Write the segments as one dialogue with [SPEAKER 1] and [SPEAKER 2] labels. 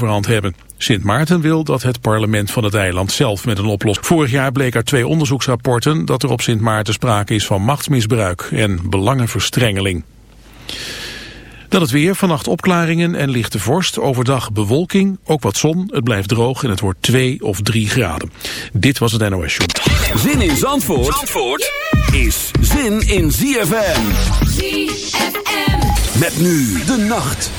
[SPEAKER 1] overhand hebben. Sint Maarten wil dat het parlement van het eiland zelf met een oplossing. Vorig jaar bleek uit twee onderzoeksrapporten dat er op Sint Maarten sprake is van machtsmisbruik en belangenverstrengeling. Dan het weer, vannacht opklaringen en lichte vorst. Overdag bewolking, ook wat zon. Het blijft droog en het wordt 2 of 3 graden. Dit was het NOS Show.
[SPEAKER 2] Zin in Zandvoort, Zandvoort is zin in ZFM. ZFM. Met nu de nacht.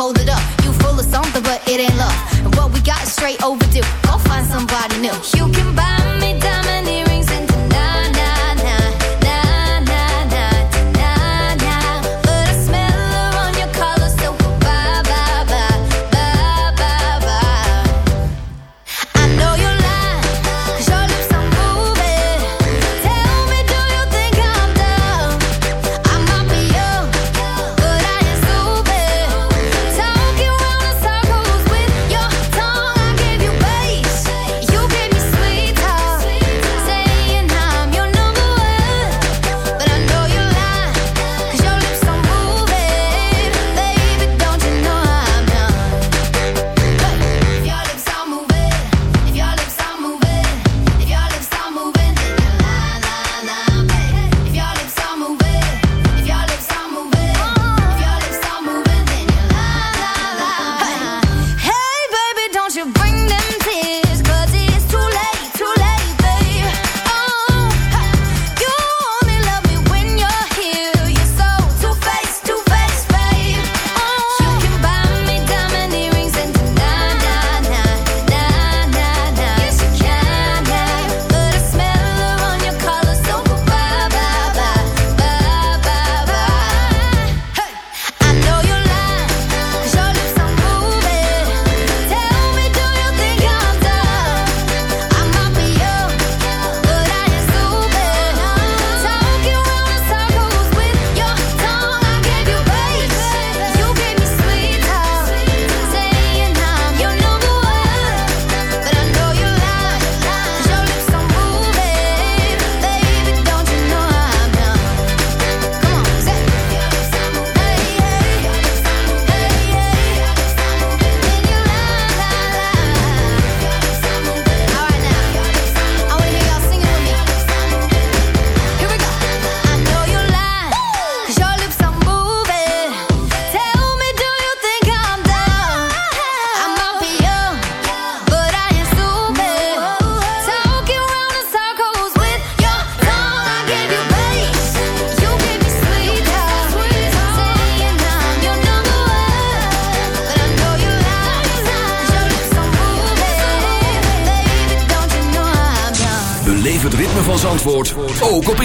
[SPEAKER 3] hold it
[SPEAKER 4] up. You full of something, but it ain't love. And
[SPEAKER 5] what we
[SPEAKER 6] got is straight overdue. Go find somebody new. You can buy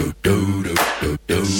[SPEAKER 6] do do do do do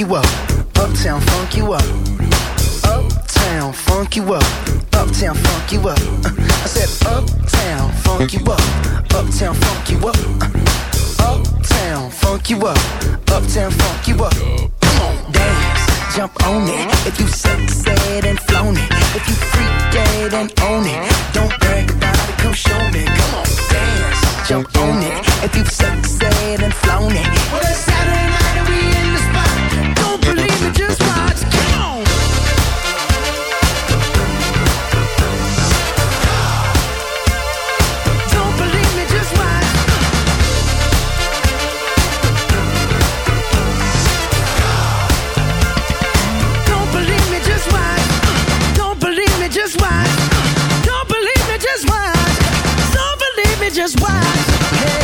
[SPEAKER 6] you up. Uptown funk you up. Uptown funk you up. Uptown funk you up. I said uptown funk you up. Uptown funk you up. Uptown funk you up. Uptown funk you up. Come on, dance, jump on it. If you suck, said and flown it. If you freak dead and own it. Hey.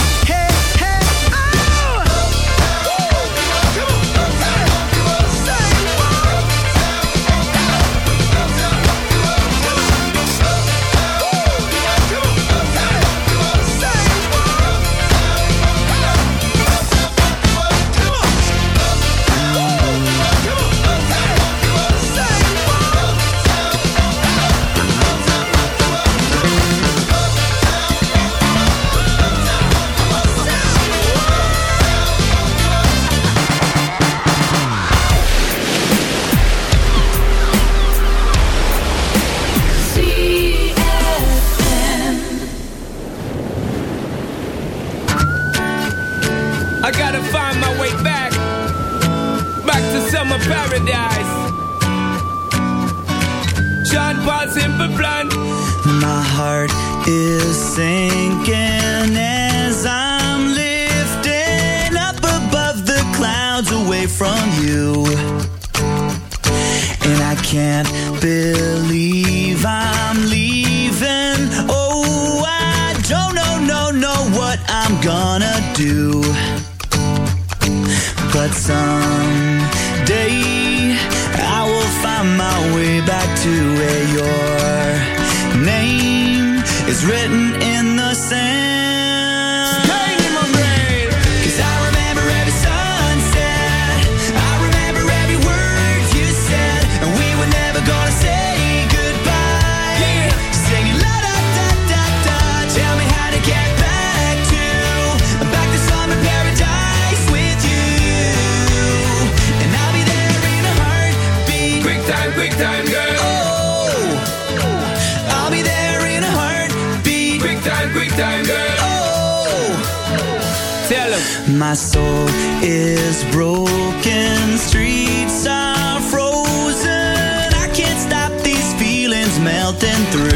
[SPEAKER 7] time, quick time, girl.
[SPEAKER 8] Oh, I'll be there in a heartbeat.
[SPEAKER 7] Quick time, quick time, girl.
[SPEAKER 8] Oh,
[SPEAKER 7] tell him.
[SPEAKER 8] My soul is broken, streets are frozen. I can't stop these feelings melting through.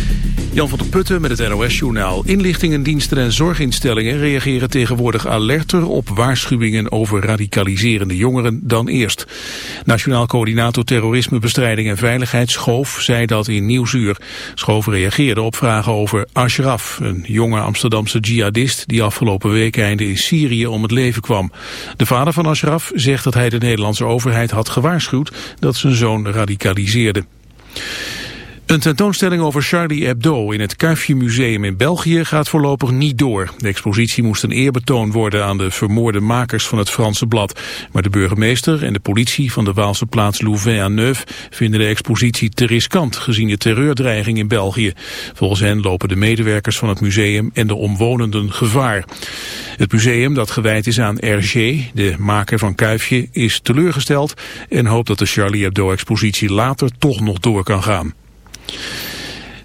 [SPEAKER 1] Jan van der Putten met het NOS-journaal. Inlichtingendiensten en zorginstellingen reageren tegenwoordig alerter op waarschuwingen over radicaliserende jongeren dan eerst. Nationaal coördinator terrorismebestrijding en veiligheid Schoof zei dat in Nieuwsuur. Schoof reageerde op vragen over Ashraf, een jonge Amsterdamse jihadist die afgelopen weekende in Syrië om het leven kwam. De vader van Ashraf zegt dat hij de Nederlandse overheid had gewaarschuwd dat zijn zoon radicaliseerde. Een tentoonstelling over Charlie Hebdo in het Kuifje Museum in België gaat voorlopig niet door. De expositie moest een eerbetoon worden aan de vermoorde makers van het Franse blad. Maar de burgemeester en de politie van de Waalse plaats Louvain-à-Neuve vinden de expositie te riskant gezien de terreurdreiging in België. Volgens hen lopen de medewerkers van het museum en de omwonenden gevaar. Het museum dat gewijd is aan Hergé, de maker van Kuifje, is teleurgesteld en hoopt dat de Charlie Hebdo-expositie later toch nog door kan gaan.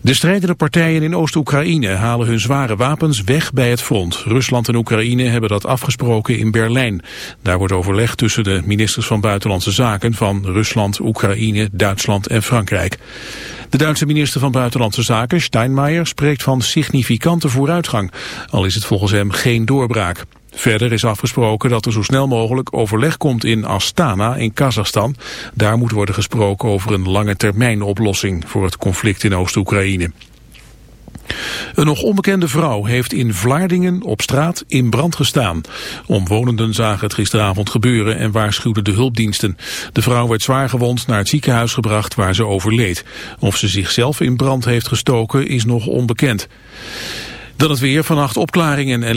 [SPEAKER 1] De strijdende partijen in Oost-Oekraïne halen hun zware wapens weg bij het front. Rusland en Oekraïne hebben dat afgesproken in Berlijn. Daar wordt overlegd tussen de ministers van Buitenlandse Zaken van Rusland, Oekraïne, Duitsland en Frankrijk. De Duitse minister van Buitenlandse Zaken, Steinmeier, spreekt van significante vooruitgang, al is het volgens hem geen doorbraak. Verder is afgesproken dat er zo snel mogelijk overleg komt in Astana in Kazachstan. Daar moet worden gesproken over een lange termijn oplossing voor het conflict in Oost-Oekraïne. Een nog onbekende vrouw heeft in Vlaardingen op straat in brand gestaan. Omwonenden zagen het gisteravond gebeuren en waarschuwden de hulpdiensten. De vrouw werd zwaar gewond naar het ziekenhuis gebracht waar ze overleed. Of ze zichzelf in brand heeft gestoken is nog onbekend. Dan het weer vannacht opklaringen en